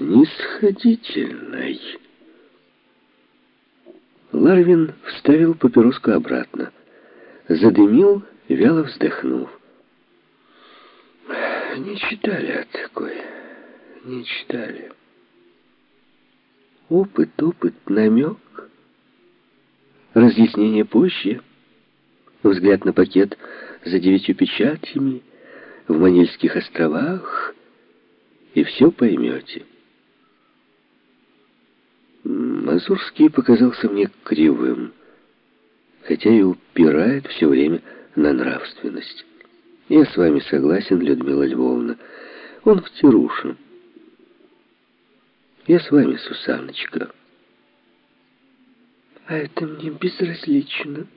снисходительной. Ларвин вставил папироску обратно. Задымил, вяло вздохнув. Не читали о такой. Не читали. Опыт, опыт, намек. Разъяснение позже. Взгляд на пакет за девятью печатями в Манильских островах. И все поймете. Мазурский показался мне кривым, хотя и упирает все время на нравственность. Я с вами согласен, Людмила Львовна. Он в Тируше. Я с вами, Сусаночка. А это мне безразлично.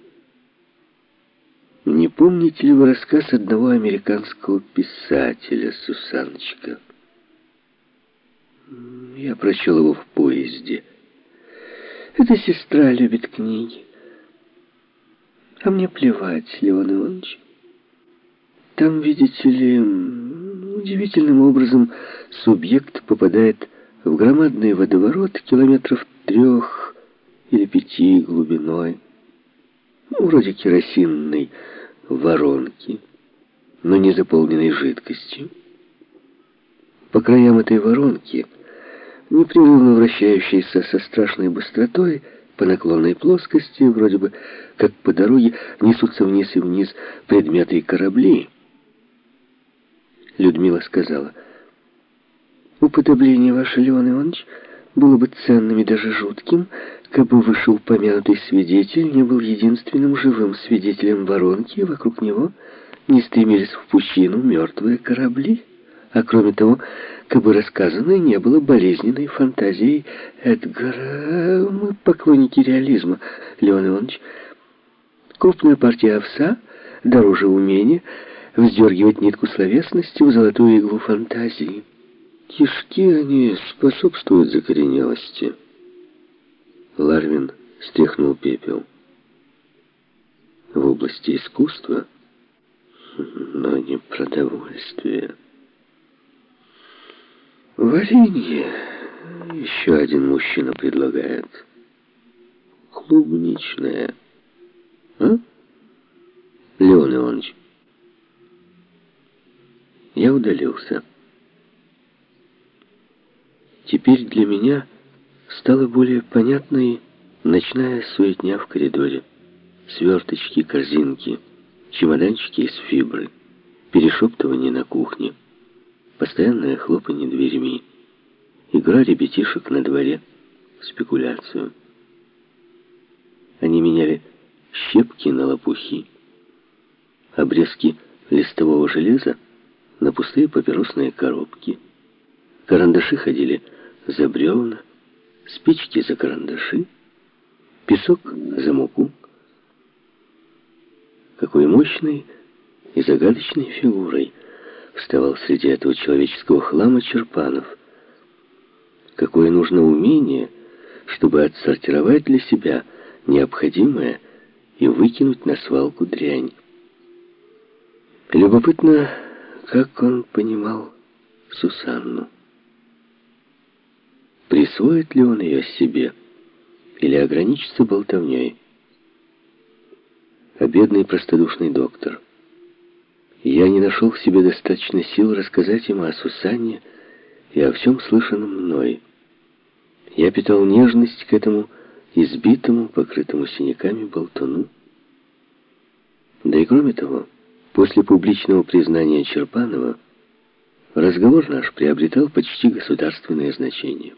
Не помните ли вы рассказ одного американского писателя, Сусаночка? Я прочел его в поезде. Эта сестра любит книги. А мне плевать, Леон Иванович. Там, видите ли, удивительным образом субъект попадает в громадный водоворот километров трех или пяти глубиной, ну, вроде керосинной воронки, но не заполненной жидкостью. По краям этой воронки – непрерывно вращающийся со страшной быстротой по наклонной плоскости, вроде бы как по дороге несутся вниз и вниз предметы и корабли. Людмила сказала, «Уподобление ваше, Леон Иванович, было бы ценным и даже жутким, как бы вышеупомянутый свидетель не был единственным живым свидетелем воронки, и вокруг него не стремились в пучину мертвые корабли». А кроме того, как бы рассказанное не было болезненной фантазией Эдгара. Мы поклонники реализма, Леон Иванович. Крупная партия овса дороже умения вздергивать нитку словесности в золотую иглу фантазии. Кишки, они способствуют закоренелости. Ларвин стряхнул пепел. В области искусства, но не продовольствия. Варенье еще один мужчина предлагает. Клубничное. А? Леон Иванович. Я удалился. Теперь для меня стало более понятной ночная суетня в коридоре. Сверточки, корзинки, чемоданчики из фибры, перешептывание на кухне постоянное хлопанье дверьми, игра ребятишек на дворе, спекуляцию. Они меняли щепки на лопухи, обрезки листового железа на пустые папиросные коробки. Карандаши ходили за бревна, спички за карандаши, песок за муку. Какой мощной и загадочной фигурой вставал среди этого человеческого хлама Черпанов. Какое нужно умение, чтобы отсортировать для себя необходимое и выкинуть на свалку дрянь. Любопытно, как он понимал Сусанну. Присвоит ли он ее себе или ограничится болтовней? А бедный простодушный доктор — я не нашел в себе достаточно сил рассказать ему о Сусанне и о всем слышанном мной. Я питал нежность к этому избитому, покрытому синяками болтуну. Да и кроме того, после публичного признания Черпанова, разговор наш приобретал почти государственное значение.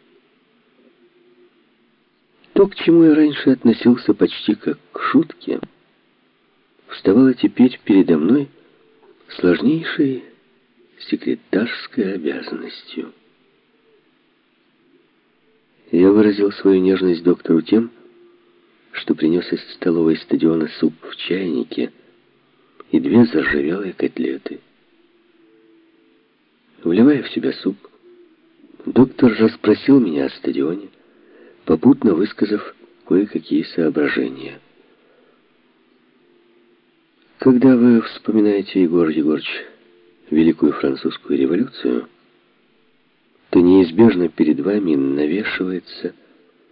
То, к чему я раньше относился почти как к шутке, вставало теперь передо мной сложнейшей секретарской обязанностью. Я выразил свою нежность доктору тем, что принес из столовой стадиона суп в чайнике и две заржавелые котлеты. Вливая в себя суп, доктор расспросил меня о стадионе, попутно высказав кое-какие соображения. Когда вы вспоминаете, Егор Егорович, Великую Французскую революцию, то неизбежно перед вами навешивается